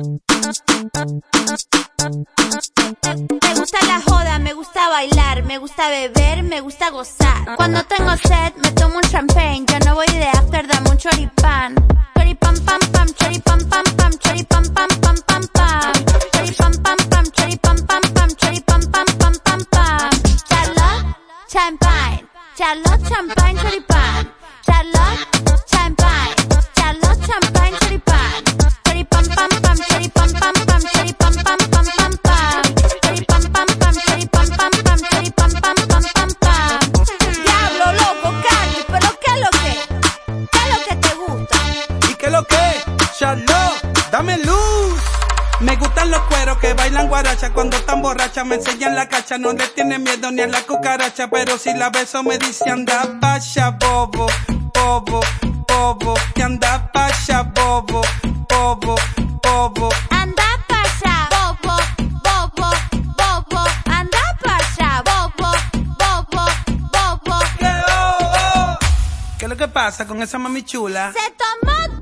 Me gusta la joda, me gusta bailar, me gusta beber, me gusta gozar. Cuando tengo sed, me tomo un champagne. Yo no voy de after, dame un choripán. Choripam pam pam, choripam pam pam, choripam pam pam pam pam. Choripam pam pam, choripam pam pam, choripam pam pam pam pam. Charlotte, champagne. Charlotte, champagne, choripán. Charlotte, champagne. Charlotte, champagne, choripán. Charlotte, dame luz. Me gustan los cueros que bailan guaracha cuando están borrachas, me enseñan la cacha, no le tienen miedo ni a la cucaracha, pero si la beso me dice anda pacha, bobo, bobo, bobo, que anda pacha, bobo, bobo, bobo. Anda pa' allá, bobo, bobo, bobo. Anda pa' allá, bobo, bobo, bobo. ¿Qué, oh, oh? ¿Qué es lo que pasa con esa mami chula? Se tomó